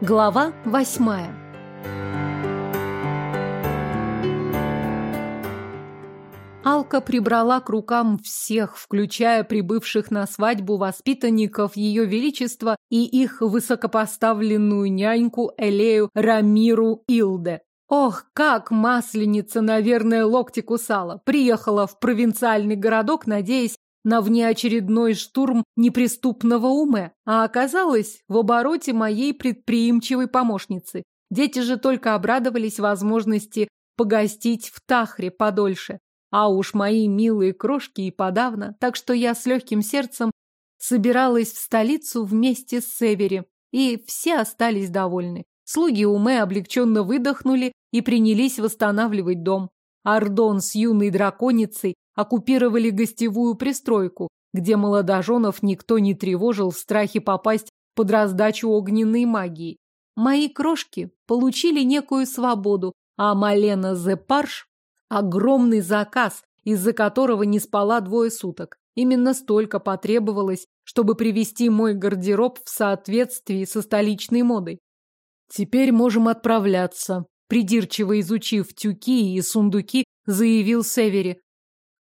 Глава восьмая Алка прибрала к рукам всех, включая прибывших на свадьбу воспитанников Ее Величества и их высокопоставленную няньку Элею Рамиру Илде. Ох, как масленица, наверное, локти кусала. Приехала в провинциальный городок, надеясь на внеочередной штурм неприступного уме, а оказалась в обороте моей предприимчивой помощницы. Дети же только обрадовались возможности погостить в Тахре подольше. А уж мои милые крошки и подавно, так что я с легким сердцем собиралась в столицу вместе с Севери, и все остались довольны. Слуги Умэ облегченно выдохнули и принялись восстанавливать дом. Ардон с юной драконицей оккупировали гостевую пристройку, где молодоженов никто не тревожил в страхе попасть под раздачу огненной магии. Мои крошки получили некую свободу, а Малена Зепарш – огромный заказ, из-за которого не спала двое суток. Именно столько потребовалось, чтобы привести мой гардероб в соответствии со столичной модой. Теперь можем отправляться. Придирчиво изучив тюки и сундуки, заявил Севери.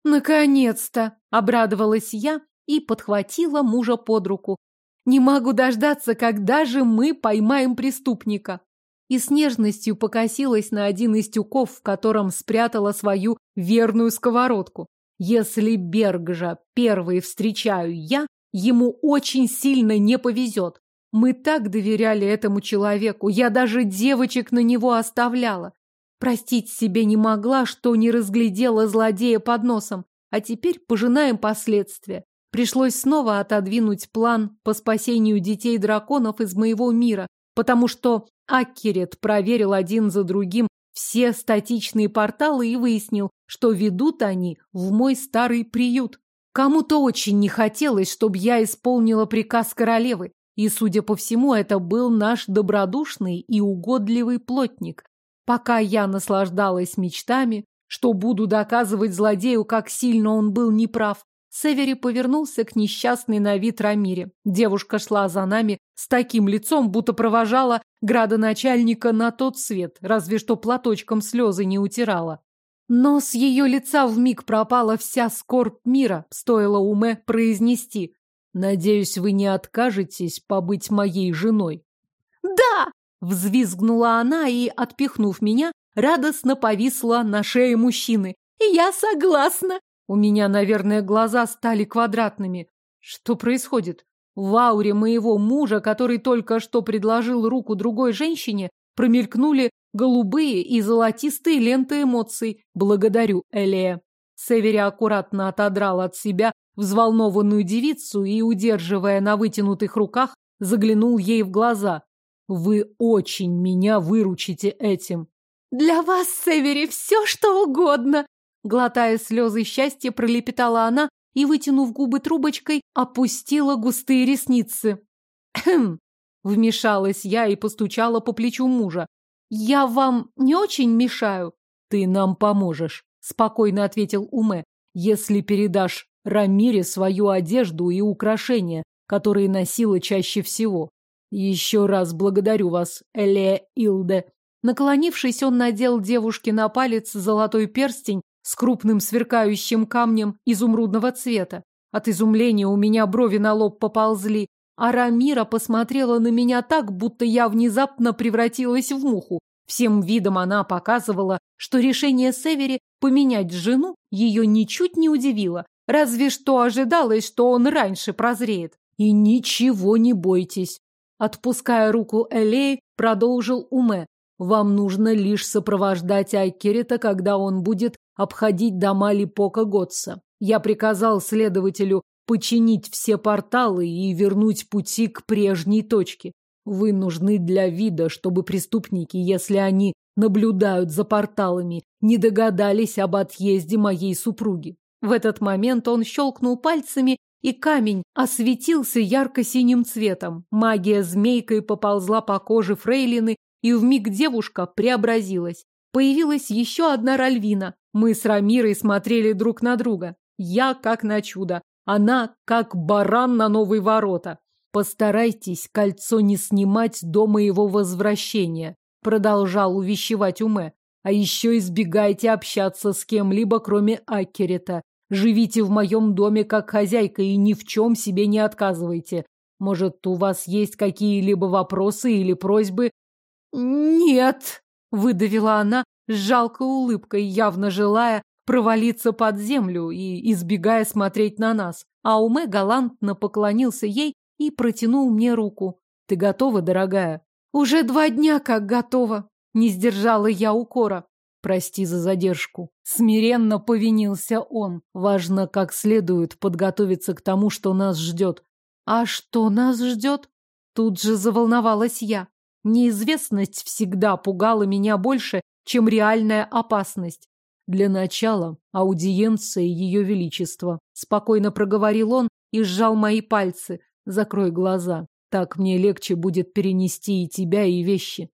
Наконец-то! Обрадовалась я и подхватила мужа под руку. Не могу дождаться, когда же мы поймаем преступника. И с нежностью покосилась на один из тюков, в котором спрятала свою верную сковородку. Если Бергжа первый встречаю я, ему очень сильно не повезет. Мы так доверяли этому человеку, я даже девочек на него оставляла. Простить себе не могла, что не разглядела злодея под носом, а теперь пожинаем последствия. Пришлось снова отодвинуть план по спасению детей-драконов из моего мира, потому что Аккерет проверил один за другим все статичные порталы и выяснил, что ведут они в мой старый приют. Кому-то очень не хотелось, чтобы я исполнила приказ королевы, и, судя по всему, это был наш добродушный и угодливый плотник. Пока я наслаждалась мечтами, что буду доказывать злодею, как сильно он был неправ, Севери повернулся к несчастной на вид Рамире. Девушка шла за нами с таким лицом, будто провожала градоначальника на тот свет, разве что платочком слезы не утирала. Но с ее лица вмиг пропала вся скорбь мира, стоило уме произнести Надеюсь, вы не откажетесь побыть моей женой. Да! Взвизгнула она и, отпихнув меня, радостно повисла на шее мужчины. Я согласна. У меня, наверное, глаза стали квадратными. Что происходит? В ауре моего мужа, который только что предложил руку другой женщине, промелькнули голубые и золотистые ленты эмоций. Благодарю, Элея. Севери аккуратно отодрал от себя взволнованную девицу и, удерживая на вытянутых руках, заглянул ей в глаза. «Вы очень меня выручите этим!» «Для вас, Севери, все что угодно!» Глотая слезы счастья, пролепетала она и, вытянув губы трубочкой, опустила густые ресницы. «Хм!» — вмешалась я и постучала по плечу мужа. «Я вам не очень мешаю?» «Ты нам поможешь», — спокойно ответил Уме, «если передашь Рамире свою одежду и украшения, которые носила чаще всего. Еще раз благодарю вас, Эле Илде. Наклонившись, он надел девушке на палец золотой перстень с крупным сверкающим камнем изумрудного цвета. От изумления у меня брови на лоб поползли, а Рамира посмотрела на меня так, будто я внезапно превратилась в муху. Всем видом она показывала, что решение Севери поменять жену ее ничуть не удивило, Разве что ожидалось, что он раньше прозреет. И ничего не бойтесь. Отпуская руку Элей, продолжил Уме. Вам нужно лишь сопровождать Айкерита, когда он будет обходить дома Липока Готса. Я приказал следователю починить все порталы и вернуть пути к прежней точке. Вы нужны для вида, чтобы преступники, если они наблюдают за порталами, не догадались об отъезде моей супруги. В этот момент он щелкнул пальцами, и камень осветился ярко-синим цветом. Магия змейкой поползла по коже фрейлины, и вмиг девушка преобразилась. Появилась еще одна Ральвина. Мы с Рамирой смотрели друг на друга. Я как на чудо, она как баран на новые ворота. Постарайтесь кольцо не снимать до моего возвращения, продолжал увещевать Уме. А еще избегайте общаться с кем-либо, кроме Акерета. Живите в моем доме как хозяйка и ни в чем себе не отказывайте. Может, у вас есть какие-либо вопросы или просьбы? Нет, выдавила она с жалкой улыбкой, явно желая провалиться под землю и избегая смотреть на нас. А галантно поклонился ей и протянул мне руку. Ты готова, дорогая? Уже два дня как готова. Не сдержала я укора. Прости за задержку. Смиренно повинился он. Важно как следует подготовиться к тому, что нас ждет. А что нас ждет? Тут же заволновалась я. Неизвестность всегда пугала меня больше, чем реальная опасность. Для начала аудиенция Ее Величества. Спокойно проговорил он и сжал мои пальцы. Закрой глаза. Так мне легче будет перенести и тебя, и вещи.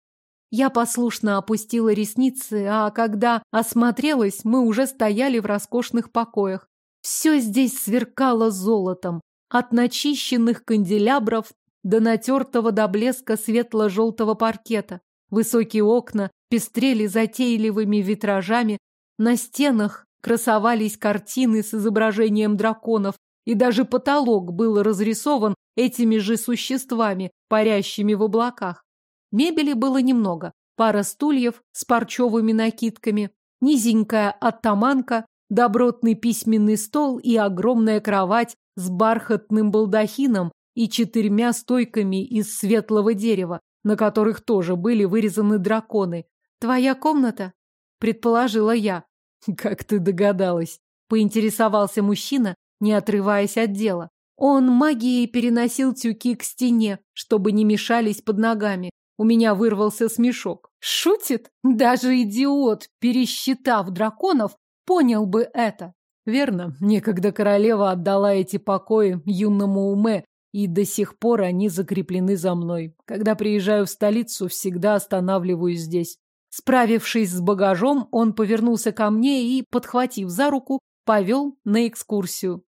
Я послушно опустила ресницы, а когда осмотрелась, мы уже стояли в роскошных покоях. Все здесь сверкало золотом, от начищенных канделябров до натертого до блеска светло-желтого паркета. Высокие окна пестрели затейливыми витражами, на стенах красовались картины с изображением драконов, и даже потолок был разрисован этими же существами, парящими в облаках. Мебели было немного. Пара стульев с парчевыми накидками, низенькая оттаманка, добротный письменный стол и огромная кровать с бархатным балдахином и четырьмя стойками из светлого дерева, на которых тоже были вырезаны драконы. «Твоя комната?» – предположила я. «Как ты догадалась?» – поинтересовался мужчина, не отрываясь от дела. Он магией переносил тюки к стене, чтобы не мешались под ногами. У меня вырвался смешок. Шутит? Даже идиот, пересчитав драконов, понял бы это. Верно, некогда королева отдала эти покои юному уме, и до сих пор они закреплены за мной. Когда приезжаю в столицу, всегда останавливаюсь здесь. Справившись с багажом, он повернулся ко мне и, подхватив за руку, повел на экскурсию.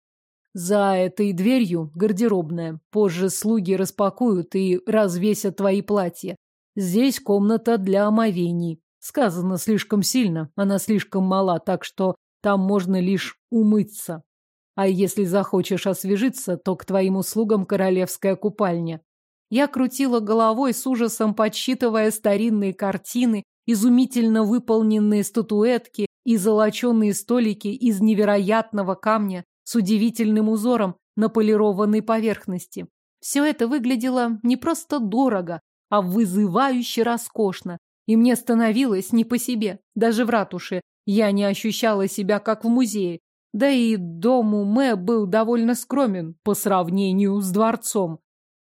За этой дверью гардеробная. Позже слуги распакуют и развесят твои платья. Здесь комната для омовений. Сказано слишком сильно, она слишком мала, так что там можно лишь умыться. А если захочешь освежиться, то к твоим услугам королевская купальня. Я крутила головой с ужасом, подсчитывая старинные картины, изумительно выполненные статуэтки и золоченые столики из невероятного камня, с удивительным узором на полированной поверхности. Все это выглядело не просто дорого, а вызывающе роскошно. И мне становилось не по себе. Даже в ратуше я не ощущала себя как в музее. Да и дом у Мэ был довольно скромен по сравнению с дворцом.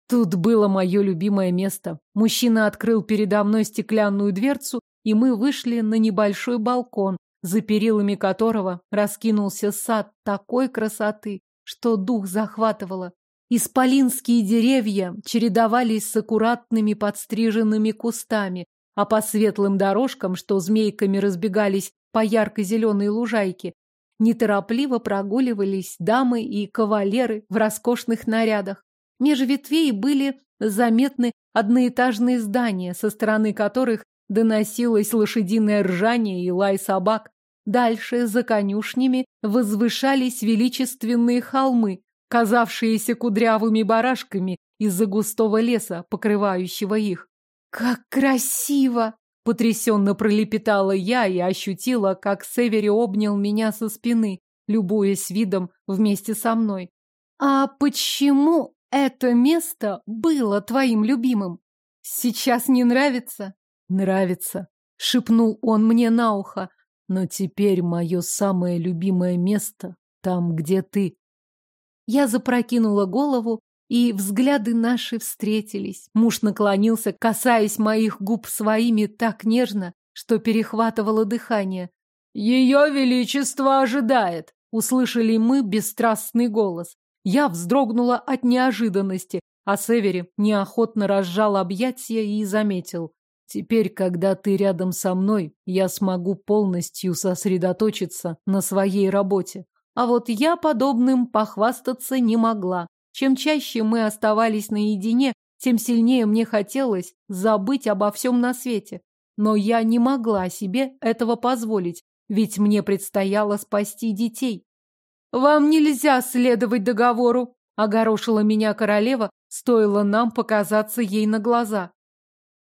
Тут было мое любимое место. Мужчина открыл передо мной стеклянную дверцу, и мы вышли на небольшой балкон, за перилами которого раскинулся сад такой красоты, что дух захватывало. Исполинские деревья чередовались с аккуратными подстриженными кустами, а по светлым дорожкам, что змейками разбегались по ярко-зеленой лужайке, неторопливо прогуливались дамы и кавалеры в роскошных нарядах. Меж ветвей были заметны одноэтажные здания, со стороны которых доносилось лошадиное ржание и лай собак. Дальше, за конюшнями, возвышались величественные холмы, казавшиеся кудрявыми барашками из-за густого леса, покрывающего их. «Как красиво!» — потрясенно пролепетала я и ощутила, как Севери обнял меня со спины, любуясь видом вместе со мной. «А почему это место было твоим любимым? Сейчас не нравится?» «Нравится», — шепнул он мне на ухо. Но теперь мое самое любимое место там, где ты. Я запрокинула голову, и взгляды наши встретились. Муж наклонился, касаясь моих губ своими так нежно, что перехватывало дыхание. «Ее Величество ожидает!» — услышали мы бесстрастный голос. Я вздрогнула от неожиданности, а Севери неохотно разжал объятия и заметил. Теперь, когда ты рядом со мной, я смогу полностью сосредоточиться на своей работе. А вот я подобным похвастаться не могла. Чем чаще мы оставались наедине, тем сильнее мне хотелось забыть обо всем на свете. Но я не могла себе этого позволить, ведь мне предстояло спасти детей. «Вам нельзя следовать договору», — огорошила меня королева, стоило нам показаться ей на глаза.